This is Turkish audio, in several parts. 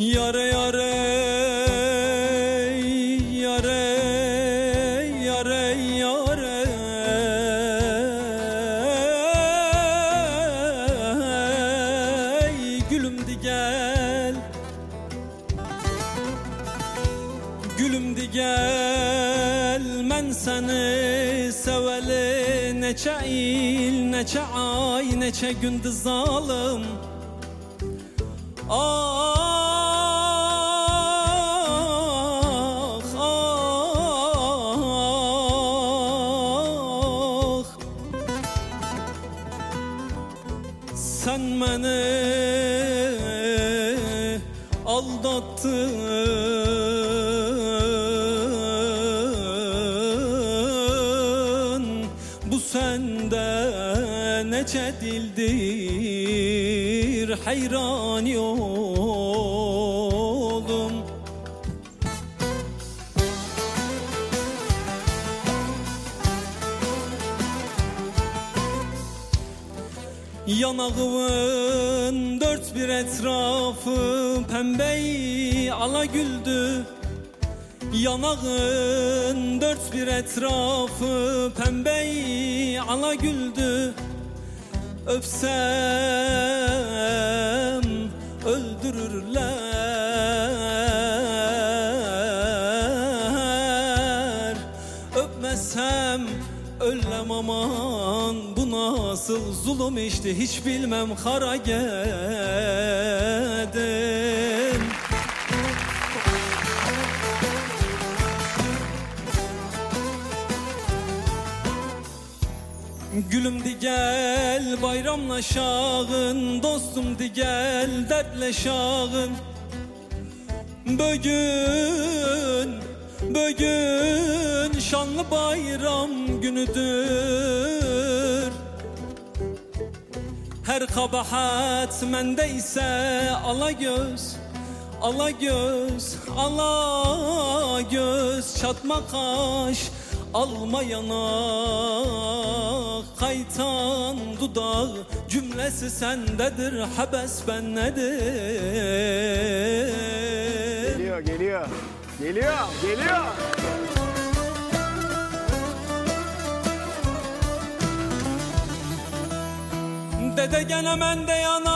Yare yare yare yare yare. Gülüm di gel. Gülüm di gel Men seni seveli Neçe il, neçe ay, neçe gündü zalim. Ah, aldattın? Bu sende neçe dildir hayran oldum. Yanağımın dört bir etrafı pembeyi ala güldü. Yanağın dört bir etrafı pembeyi ala güldü. Öpsem öldürürler. Öpmesem ölmem aman Bu nasıl zulüm işte hiç bilmem kara gedin Gülüm di gel bayramlaşağın Dostum di gel dertleşağın Bugün, bugün şanlı bayram günüdür. Her kabahat mende ise ala göz Ala göz, ala göz. Çatma kaş, alma yanak Kaytan dudağı. Cümlesi sendedir Hebes ben nedir Geliyor, geliyor. Geliyor, geliyor. Dede gene mende yanam.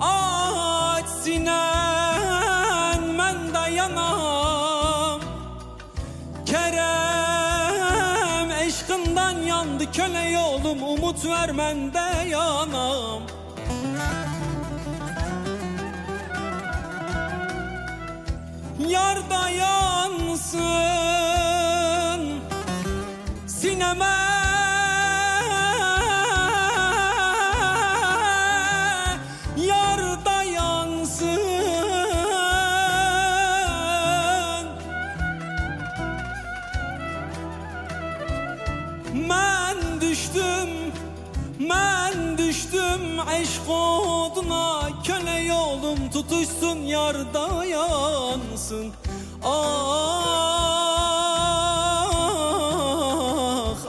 Ağaç sinen men de yanam. Kerem eşkından yandı köle yolum. Umut vermen de yanam Yar da aşk oduna Köle yolum tutuşsun yarda yansın Ah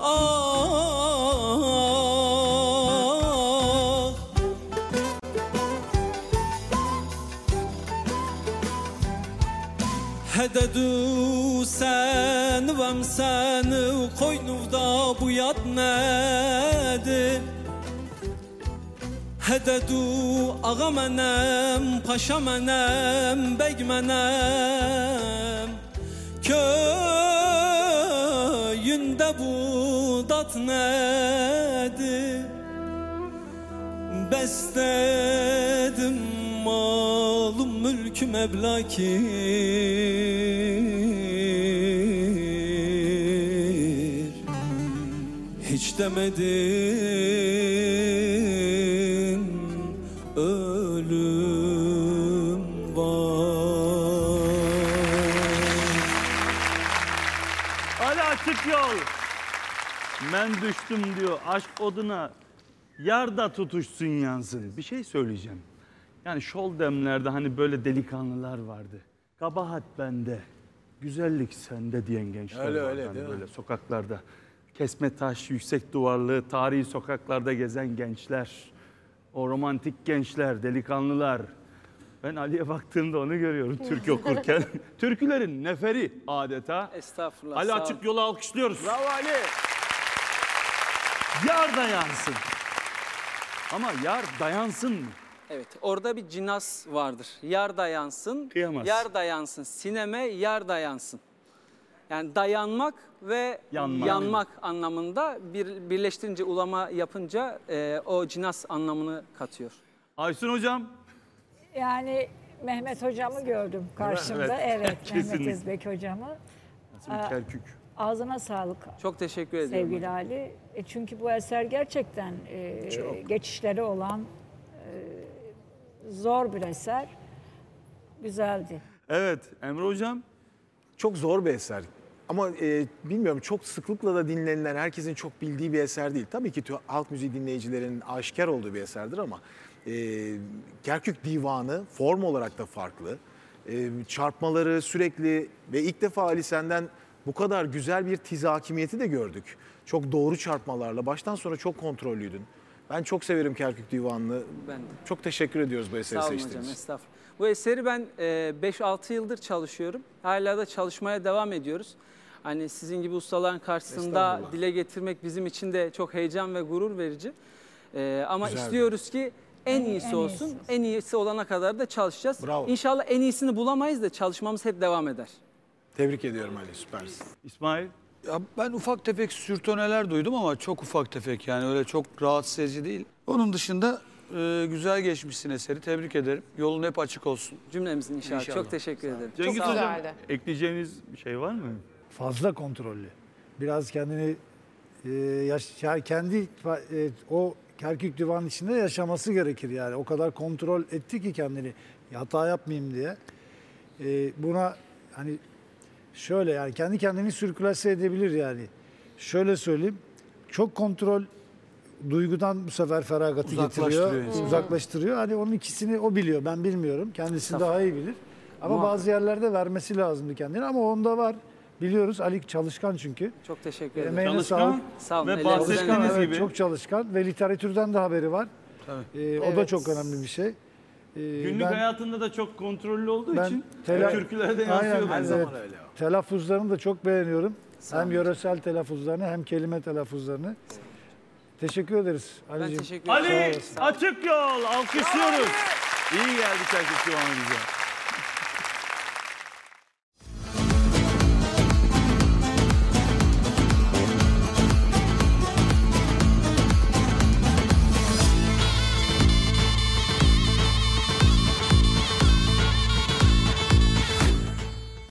ah Hededu sen vem seni koynuvda bu yad nedir? Hededu ağa menem, paşa menem, beg menem Köyünde bu dat nedir? Besledim malum mülküm eblakir Hiç demedin açık yol. Ben düştüm diyor aşk oduna. Yar da tutuşsun yansın. Bir şey söyleyeceğim. Yani şol demlerde hani böyle delikanlılar vardı. Kabahat bende, güzellik sende diyen gençler Öyle, vardı. öyle, hani değil mi? böyle sokaklarda. Kesme taş, yüksek duvarlı, tarihi sokaklarda gezen gençler. O romantik gençler, delikanlılar. Ben Ali'ye baktığımda onu görüyorum türkü okurken. Türkülerin neferi adeta. Estağfurullah. Ali sağ ol. Açık Yol'u alkışlıyoruz. Bravo Ali. Yar dayansın. Ama yar dayansın mı? Evet orada bir cinas vardır. Yar dayansın, Kıyamaz. yar dayansın. Sineme yar dayansın. Yani dayanmak ve Yanmak. yanmak anlamında bir birleştirince ulama yapınca e, o cinas anlamını katıyor. Aysun hocam. Yani Mehmet hocamı gördüm karşımda. Evet, Evet. Mehmet Özbek hocamı. Nasıl kerkük. Ağzına sağlık Çok teşekkür ediyorum. sevgili Ali. E, çünkü bu eser gerçekten e, geçişleri olan e, zor bir eser. Güzeldi. Evet Emre hocam. Çok zor bir eser. Ama e, bilmiyorum çok sıklıkla da dinlenilen, herkesin çok bildiği bir eser değil. Tabii ki halk müziği dinleyicilerinin aşikar olduğu bir eserdir ama e, Kerkük Divanı form olarak da farklı. E, çarpmaları sürekli ve ilk defa Ali senden bu kadar güzel bir tiz hakimiyeti de gördük. Çok doğru çarpmalarla, baştan sonra çok kontrollüydün. Ben çok severim Kerkük Divanı'nı. Ben de. Çok teşekkür ediyoruz bu eseri Sağ olun seçtiğiniz hocam estağfurullah. Bu eseri ben e, 5-6 yıldır çalışıyorum. Hala da çalışmaya devam ediyoruz. Hani sizin gibi ustaların karşısında dile getirmek bizim için de çok heyecan ve gurur verici. E, ama Güzeldi. istiyoruz ki en iyisi en olsun. iyisi. En iyisi olana kadar da çalışacağız. Bravo. İnşallah en iyisini bulamayız da çalışmamız hep devam eder. Tebrik ediyorum Ali, süpersin. İsmail. Ya ben ufak tefek sürtoneler duydum ama çok ufak tefek yani öyle çok rahatsız edici değil. Onun dışında e, güzel geçmişsin eseri tebrik ederim. Yolun hep açık olsun. Cümlemizin inşallah. İnşallah. Çok teşekkür ederim. Cengiz Çok hocam güzeldi. ekleyeceğiniz bir şey var mı? fazla kontrollü. Biraz kendini e, yaş, ya kendi e, o Kerkük Divan içinde yaşaması gerekir yani. O kadar kontrol etti ki kendini hata yapmayayım diye. E, buna hani şöyle yani kendi kendini sirkülase edebilir yani. Şöyle söyleyeyim. Çok kontrol duygudan bu sefer feragatı getiriyor. insanı. Uzaklaştırıyor. Hani onun ikisini o biliyor. Ben bilmiyorum. Kendisi daha iyi bilir. Ama Muhakkak. bazı yerlerde vermesi lazımdı kendini ama onda var. Biliyoruz Ali çalışkan çünkü. Çok teşekkür ederim. Emeğine Çalışkan sağlık. Sağ olun. ve Ellerinizden bahsettiğiniz. Evet, gibi. çok çalışkan ve literatürden de haberi var. Tabii. Ee, O da Evet. çok önemli bir şey. Ee, Günlük ben- hayatında da çok kontrollü olduğu ben için tela- türkülerde yansıyor Aynen, bence. evet. öyle. Telaffuzlarını da çok beğeniyorum. Sağ hem olun. yöresel telaffuzlarını hem kelime telaffuzlarını. Teşekkür ederiz Ben Ali'ciğim. teşekkür ederim. Ali Açık Yol alkışlıyoruz. İyi geldi Kerkük Divanı bize.